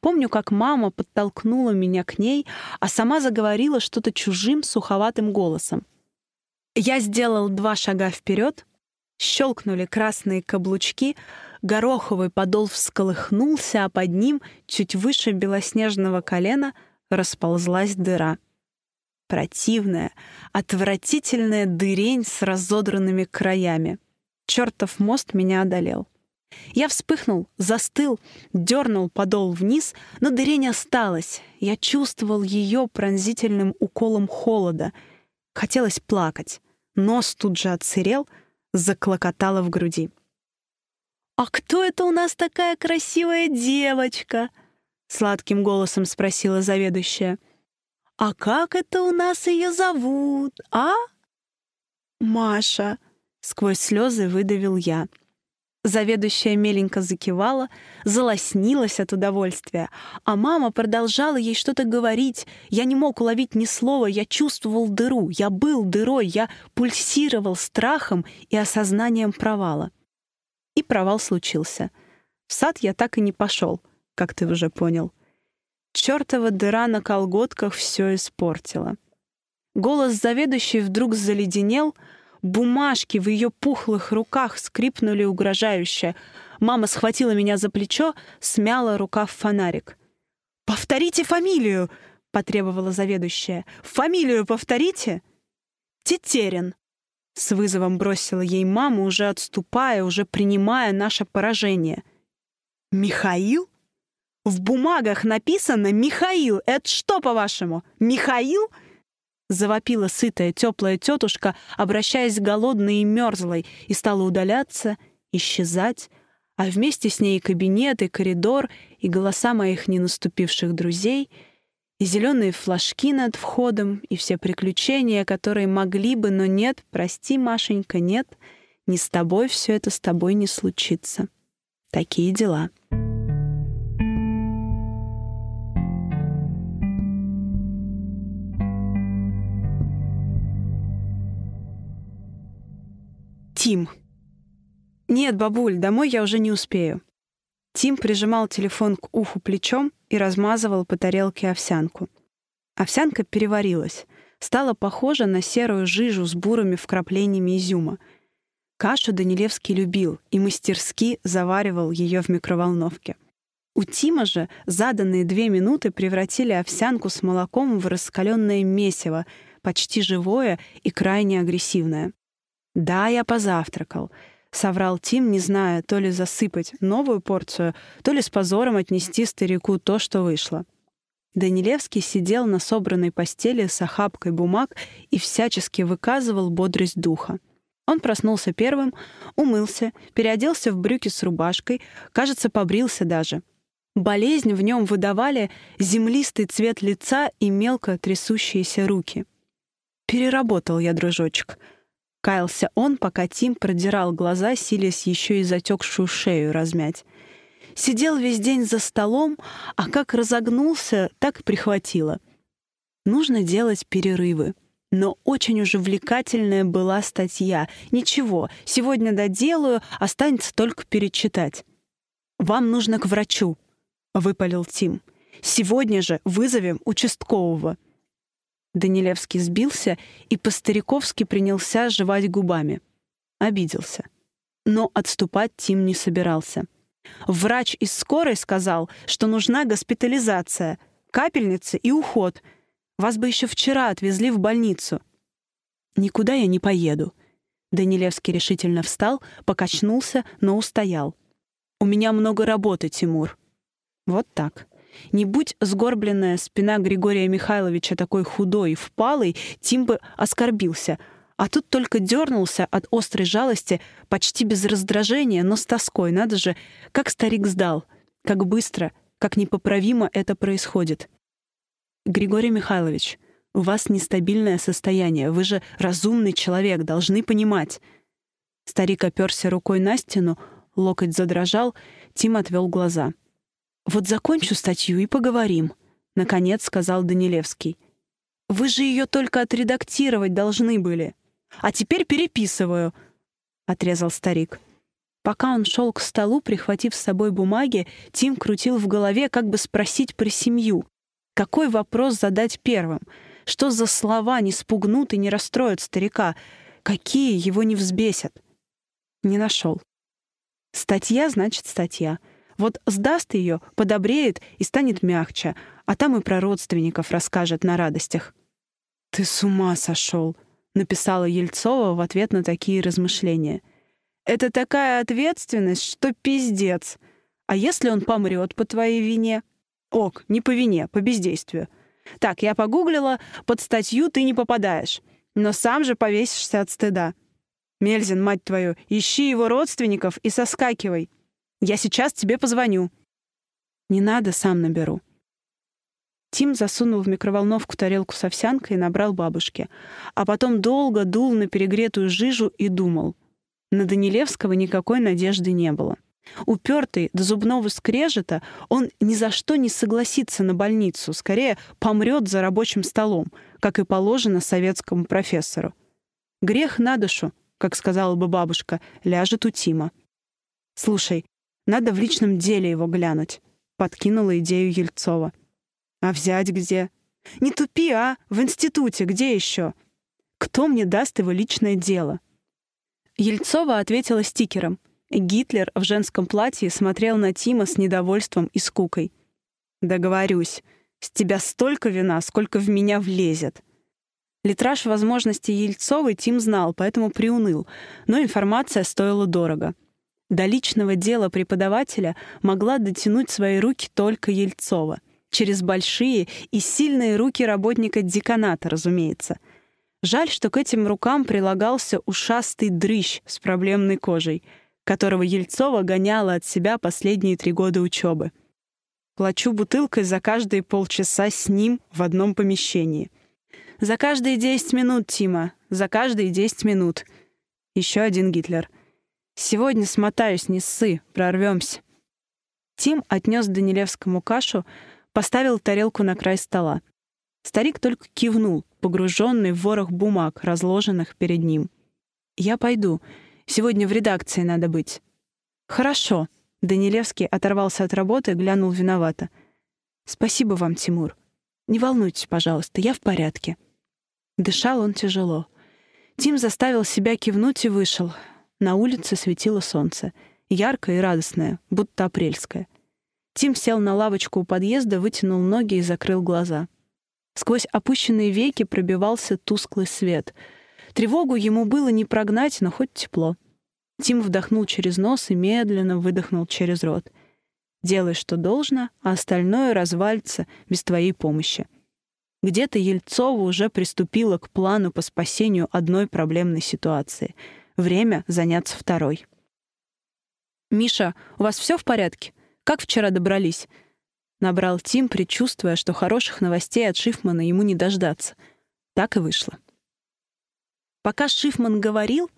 Помню, как мама подтолкнула меня к ней, а сама заговорила что-то чужим суховатым голосом — я сделал два шага вперед, щелкнули красные каблучки, гороховый подол всколыхнулся, а под ним, чуть выше белоснежного колена, расползлась дыра. Противная, отвратительная дырень с разодранными краями. Чертов мост меня одолел. Я вспыхнул, застыл, дернул подол вниз, но дырень осталась. Я чувствовал ее пронзительным уколом холода. Хотелось плакать. Нос тут же отсырел, заклокотало в груди. «А кто это у нас такая красивая девочка?» — сладким голосом спросила заведующая. «А как это у нас ее зовут, а?» «Маша», — сквозь слезы выдавил я. Заведующая меленько закивала, залоснилась от удовольствия, а мама продолжала ей что-то говорить. Я не мог уловить ни слова, я чувствовал дыру, я был дырой, я пульсировал страхом и осознанием провала. И провал случился. В сад я так и не пошел, как ты уже понял. Чёртова дыра на колготках все испортила. Голос заведующей вдруг заледенел — Бумажки в ее пухлых руках скрипнули угрожающе. Мама схватила меня за плечо, смяла рукав фонарик. «Повторите фамилию!» — потребовала заведующая. «Фамилию повторите!» «Тетерин!» С вызовом бросила ей мама, уже отступая, уже принимая наше поражение. «Михаил?» «В бумагах написано «Михаил». Это что, по-вашему, Михаил?» — завопила сытая теплая тетушка, обращаясь к голодной и мерзлой, и стала удаляться, исчезать, а вместе с ней и кабинет, и коридор, и голоса моих ненаступивших друзей, и зеленые флажки над входом, и все приключения, которые могли бы, но нет, прости, Машенька, нет, не с тобой все это с тобой не случится. Такие дела. Тим. «Нет, бабуль, домой я уже не успею». Тим прижимал телефон к уху плечом и размазывал по тарелке овсянку. Овсянка переварилась, стала похожа на серую жижу с бурыми вкраплениями изюма. Кашу Данилевский любил и мастерски заваривал ее в микроволновке. У Тима же заданные две минуты превратили овсянку с молоком в раскаленное месиво, почти живое и крайне агрессивное. «Да, я позавтракал», — соврал Тим, не зная, то ли засыпать новую порцию, то ли с позором отнести старику то, что вышло. Данилевский сидел на собранной постели с охапкой бумаг и всячески выказывал бодрость духа. Он проснулся первым, умылся, переоделся в брюки с рубашкой, кажется, побрился даже. Болезнь в нем выдавали землистый цвет лица и мелко трясущиеся руки. «Переработал я, дружочек», Каялся он, пока Тим продирал глаза, силясь еще и затекшую шею размять. Сидел весь день за столом, а как разогнулся, так и прихватило. Нужно делать перерывы. Но очень уж увлекательная была статья. Ничего, сегодня доделаю, останется только перечитать. «Вам нужно к врачу», — выпалил Тим. «Сегодня же вызовем участкового». Данилевский сбился и по-стариковски принялся жевать губами. Обиделся. Но отступать Тим не собирался. Врач из скорой сказал, что нужна госпитализация, капельница и уход. Вас бы еще вчера отвезли в больницу. «Никуда я не поеду». Данилевский решительно встал, покачнулся, но устоял. «У меня много работы, Тимур». Вот так. Не будь сгорбленная спина Григория Михайловича такой худой и впалой, Тим бы оскорбился. А тут только дернулся от острой жалости, почти без раздражения, но с тоской, надо же, как старик сдал, как быстро, как непоправимо это происходит. Григорий Михайлович, у вас нестабильное состояние, вы же разумный человек, должны понимать. Старик оперся рукой на стену, локоть задрожал, Тим отвел глаза — «Вот закончу статью и поговорим», — наконец сказал Данилевский. «Вы же ее только отредактировать должны были. А теперь переписываю», — отрезал старик. Пока он шел к столу, прихватив с собой бумаги, Тим крутил в голове, как бы спросить про семью. Какой вопрос задать первым? Что за слова не спугнут и не расстроят старика? Какие его не взбесят? Не нашел. Статья значит статья — вот сдаст ее, подобреет и станет мягче, а там и про родственников расскажет на радостях. «Ты с ума сошел», — написала Ельцова в ответ на такие размышления. «Это такая ответственность, что пиздец. А если он помрет по твоей вине?» «Ок, не по вине, по бездействию». «Так, я погуглила, под статью ты не попадаешь, но сам же повесишься от стыда». «Мельзин, мать твою, ищи его родственников и соскакивай». Я сейчас тебе позвоню». «Не надо, сам наберу». Тим засунул в микроволновку тарелку с овсянкой и набрал бабушке, а потом долго дул на перегретую жижу и думал. На Данилевского никакой надежды не было. Упертый до зубного скрежета, он ни за что не согласится на больницу, скорее помрет за рабочим столом, как и положено советскому профессору. «Грех на душу», как сказала бы бабушка, ляжет у Тима. «Слушай, надо в личном деле его глянуть. Подкинула идею Ельцова. А взять где? Не тупи, а! В институте, где еще? Кто мне даст его личное дело? Ельцова ответила стикером. Гитлер в женском платье смотрел на Тима с недовольством и скукой. «Договорюсь. С тебя столько вина, сколько в меня влезет». Литраж возможностей Ельцовой Тим знал, поэтому приуныл, но информация стоила дорого — до личного дела преподавателя могла дотянуть свои руки только Ельцова. Через большие и сильные руки работника деканата, разумеется. Жаль, что к этим рукам прилагался ушастый дрыщ с проблемной кожей, которого Ельцова гоняла от себя последние три года учебы. Плачу бутылкой за каждые полчаса с ним в одном помещении. «За каждые 10 минут, Тима! За каждые 10 минут!» Еще один Гитлер — Сегодня смотаюсь, не ссы, прорвемся. Тим отнес Данилевскому кашу, поставил тарелку на край стола. Старик только кивнул, погруженный в ворох бумаг, разложенных перед ним. «Я пойду. Сегодня в редакции надо быть». «Хорошо», — Данилевский оторвался от работы, глянул виновато. «Спасибо вам, Тимур. Не волнуйтесь, пожалуйста, я в порядке». Дышал он тяжело. Тим заставил себя кивнуть и вышел на улице светило солнце, яркое и радостное, будто апрельское. Тим сел на лавочку у подъезда, вытянул ноги и закрыл глаза. Сквозь опущенные веки пробивался тусклый свет. Тревогу ему было не прогнать, но хоть тепло. Тим вдохнул через нос и медленно выдохнул через рот. «Делай, что должно, а остальное развалится без твоей помощи». Где-то Ельцова уже приступила к плану по спасению одной проблемной ситуации — Время заняться второй. «Миша, у вас все в порядке? Как вчера добрались?» Набрал Тим, предчувствуя, что хороших новостей от Шифмана ему не дождаться. Так и вышло. Пока Шифман говорил,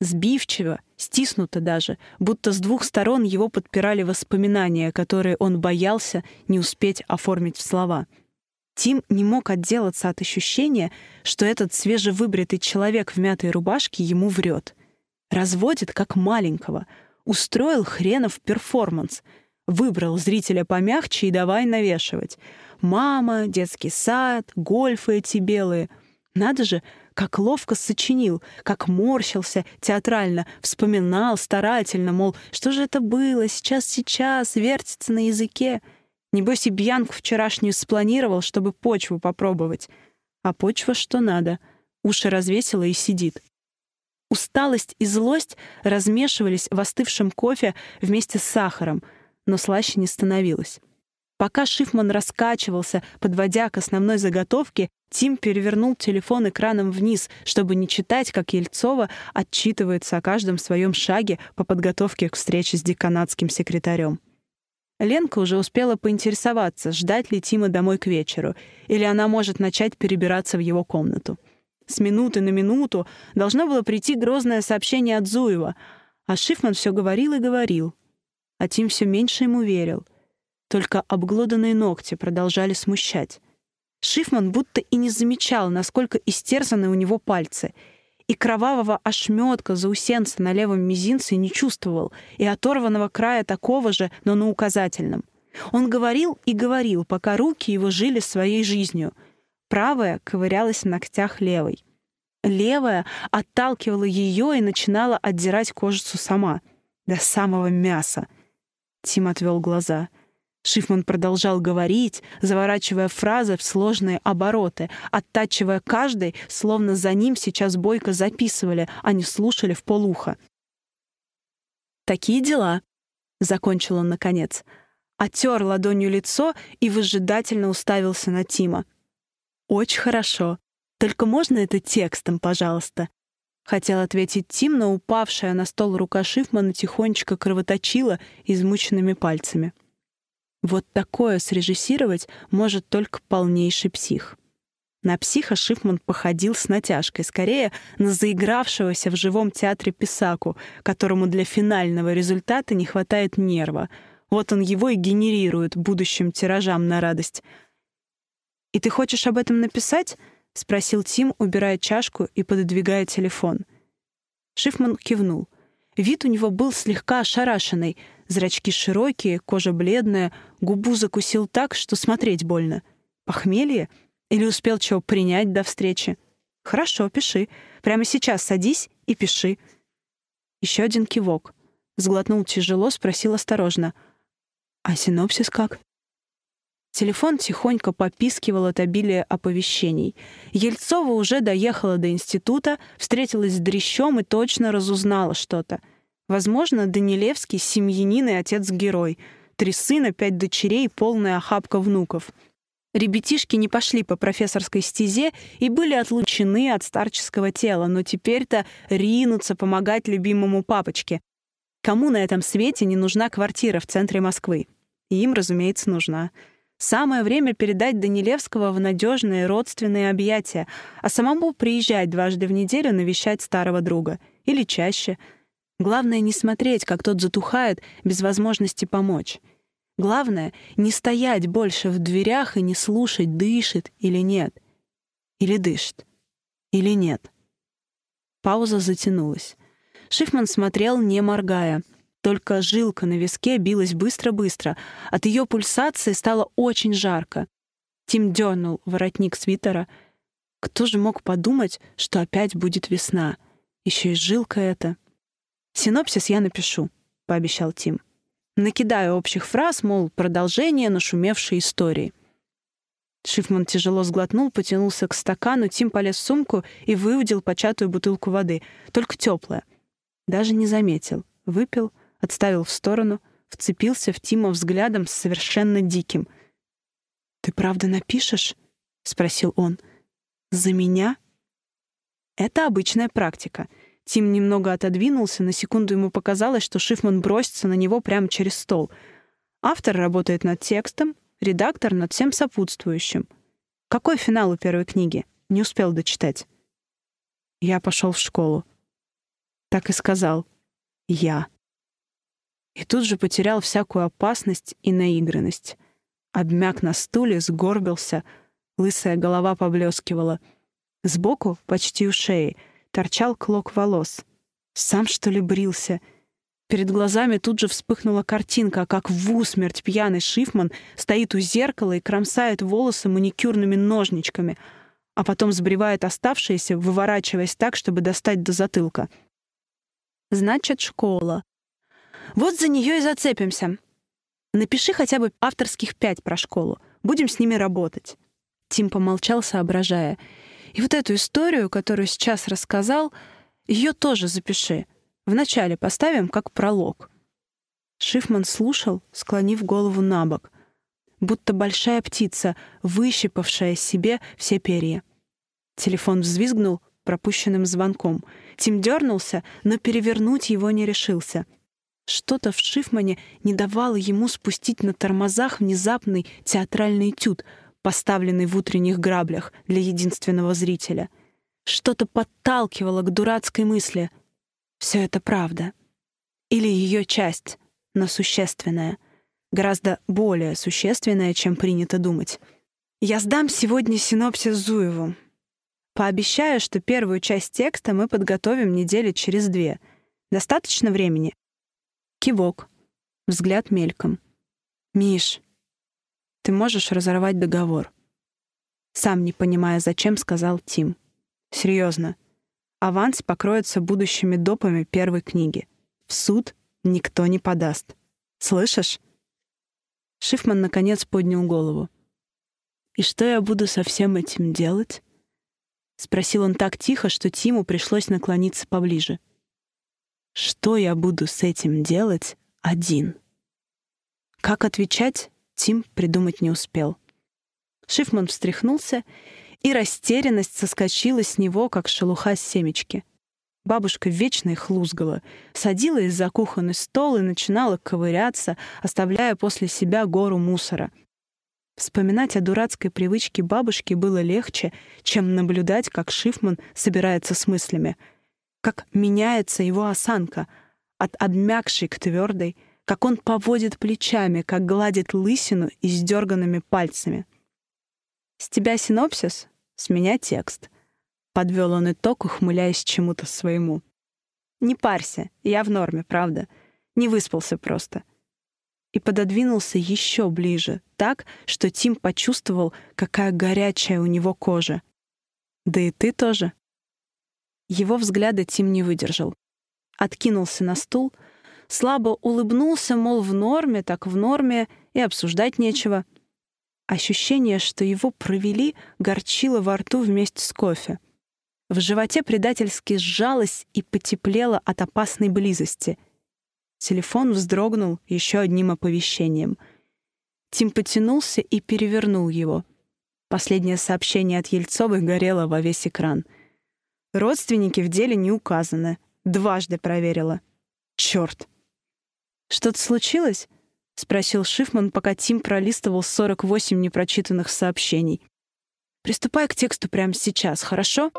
сбивчиво, стиснуто даже, будто с двух сторон его подпирали воспоминания, которые он боялся не успеть оформить в слова. Тим не мог отделаться от ощущения, что этот свежевыбритый человек в мятой рубашке ему врет. Разводит как маленького. Устроил хренов перформанс. Выбрал зрителя помягче и давай навешивать. Мама, детский сад, гольфы эти белые. Надо же, как ловко сочинил, как морщился театрально, вспоминал старательно, мол, что же это было, сейчас-сейчас, вертится на языке. Небось и бьянку вчерашнюю спланировал, чтобы почву попробовать. А почва что надо. Уши развесила и сидит. Усталость и злость размешивались в остывшем кофе вместе с сахаром, но слаще не становилось. Пока Шифман раскачивался, подводя к основной заготовке, Тим перевернул телефон экраном вниз, чтобы не читать, как Ельцова отчитывается о каждом своем шаге по подготовке к встрече с деканатским секретарем. Ленка уже успела поинтересоваться, ждать ли Тима домой к вечеру, или она может начать перебираться в его комнату с минуты на минуту должно было прийти грозное сообщение от Зуева, а Шифман все говорил и говорил. А Тим все меньше ему верил. Только обглоданные ногти продолжали смущать. Шифман будто и не замечал, насколько истерзаны у него пальцы, и кровавого ошметка заусенца на левом мизинце не чувствовал, и оторванного края такого же, но на указательном. Он говорил и говорил, пока руки его жили своей жизнью — правая ковырялась в ногтях левой. Левая отталкивала ее и начинала отдирать кожицу сама, до самого мяса. Тим отвел глаза. Шифман продолжал говорить, заворачивая фразы в сложные обороты, оттачивая каждый, словно за ним сейчас бойко записывали, а не слушали в полухо. «Такие дела», — закончил он наконец. Отер ладонью лицо и выжидательно уставился на Тима. Очень хорошо. Только можно это текстом, пожалуйста?» Хотел ответить Тим, но упавшая на стол рука Шифмана тихонечко кровоточила измученными пальцами. Вот такое срежиссировать может только полнейший псих. На психа Шифман походил с натяжкой, скорее на заигравшегося в живом театре писаку, которому для финального результата не хватает нерва. Вот он его и генерирует будущим тиражам на радость — «И ты хочешь об этом написать?» — спросил Тим, убирая чашку и пододвигая телефон. Шифман кивнул. Вид у него был слегка ошарашенный, зрачки широкие, кожа бледная, губу закусил так, что смотреть больно. Похмелье? Или успел чего принять до встречи? «Хорошо, пиши. Прямо сейчас садись и пиши». Еще один кивок. Сглотнул тяжело, спросил осторожно. «А синопсис как?» Телефон тихонько попискивал от обилия оповещений. Ельцова уже доехала до института, встретилась с Дрещом и точно разузнала что-то. Возможно, Данилевский — семьянин и отец-герой. Три сына, пять дочерей, полная охапка внуков. Ребятишки не пошли по профессорской стезе и были отлучены от старческого тела, но теперь-то ринутся помогать любимому папочке. Кому на этом свете не нужна квартира в центре Москвы? Им, разумеется, нужна. Самое время передать Данилевского в надежные родственные объятия, а самому приезжать дважды в неделю навещать старого друга. Или чаще. Главное не смотреть, как тот затухает, без возможности помочь. Главное — не стоять больше в дверях и не слушать, дышит или нет. Или дышит. Или нет. Пауза затянулась. Шифман смотрел, не моргая — только жилка на виске билась быстро-быстро. От ее пульсации стало очень жарко. Тим дернул воротник свитера. Кто же мог подумать, что опять будет весна? Еще и жилка эта. «Синопсис я напишу», — пообещал Тим. «Накидаю общих фраз, мол, продолжение нашумевшей истории». Шифман тяжело сглотнул, потянулся к стакану, Тим полез в сумку и выудил початую бутылку воды, только теплая. Даже не заметил. Выпил, отставил в сторону, вцепился в Тима взглядом совершенно диким. «Ты правда напишешь?» — спросил он. «За меня?» Это обычная практика. Тим немного отодвинулся, на секунду ему показалось, что Шифман бросится на него прямо через стол. Автор работает над текстом, редактор над всем сопутствующим. Какой финал у первой книги? Не успел дочитать. Я пошел в школу. Так и сказал. Я и тут же потерял всякую опасность и наигранность. Обмяк на стуле, сгорбился, лысая голова поблескивала. Сбоку, почти у шеи, торчал клок волос. Сам, что ли, брился? Перед глазами тут же вспыхнула картинка, как в усмерть пьяный Шифман стоит у зеркала и кромсает волосы маникюрными ножничками, а потом сбривает оставшиеся, выворачиваясь так, чтобы достать до затылка. Значит, школа. Вот за нее и зацепимся. Напиши хотя бы авторских пять про школу. Будем с ними работать. Тим помолчал, соображая. И вот эту историю, которую сейчас рассказал, ее тоже запиши. Вначале поставим как пролог. Шифман слушал, склонив голову на бок, будто большая птица, выщипавшая себе все перья. Телефон взвизгнул пропущенным звонком. Тим дернулся, но перевернуть его не решился — что-то в Шифмане не давало ему спустить на тормозах внезапный театральный этюд, поставленный в утренних граблях для единственного зрителя. Что-то подталкивало к дурацкой мысли. Все это правда. Или ее часть, но существенная. Гораздо более существенная, чем принято думать. Я сдам сегодня синопсис Зуеву. Пообещаю, что первую часть текста мы подготовим недели через две. Достаточно времени? Кивок. Взгляд мельком. «Миш, ты можешь разорвать договор?» Сам не понимая, зачем, сказал Тим. «Серьезно. Аванс покроется будущими допами первой книги. В суд никто не подаст. Слышишь?» Шифман наконец поднял голову. «И что я буду со всем этим делать?» Спросил он так тихо, что Тиму пришлось наклониться поближе. Что я буду с этим делать один? Как отвечать, Тим придумать не успел. Шифман встряхнулся, и растерянность соскочила с него, как шелуха с семечки. Бабушка вечно их лузгала, садила за кухонный стол и начинала ковыряться, оставляя после себя гору мусора. Вспоминать о дурацкой привычке бабушки было легче, чем наблюдать, как Шифман собирается с мыслями — как меняется его осанка от обмякшей к твердой, как он поводит плечами, как гладит лысину и пальцами. «С тебя синопсис, с меня текст», — подвел он итог, ухмыляясь чему-то своему. «Не парься, я в норме, правда. Не выспался просто». И пододвинулся еще ближе, так, что Тим почувствовал, какая горячая у него кожа. «Да и ты тоже», его взгляда Тим не выдержал. Откинулся на стул, слабо улыбнулся, мол, в норме, так в норме, и обсуждать нечего. Ощущение, что его провели, горчило во рту вместе с кофе. В животе предательски сжалось и потеплело от опасной близости. Телефон вздрогнул еще одним оповещением. Тим потянулся и перевернул его. Последнее сообщение от Ельцовой горело во весь экран — Родственники в деле не указаны. Дважды проверила. Чёрт. Что-то случилось? спросил Шифман, пока Тим пролистывал 48 непрочитанных сообщений. Приступай к тексту прямо сейчас, хорошо?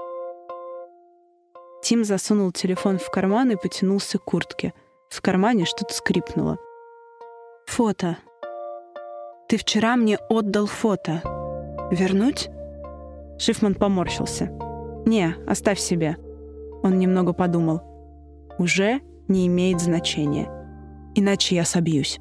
Тим засунул телефон в карман и потянулся к куртке. В кармане что-то скрипнуло. Фото. Ты вчера мне отдал фото. Вернуть? Шифман поморщился. «Не, оставь себе». Он немного подумал. «Уже не имеет значения. Иначе я собьюсь».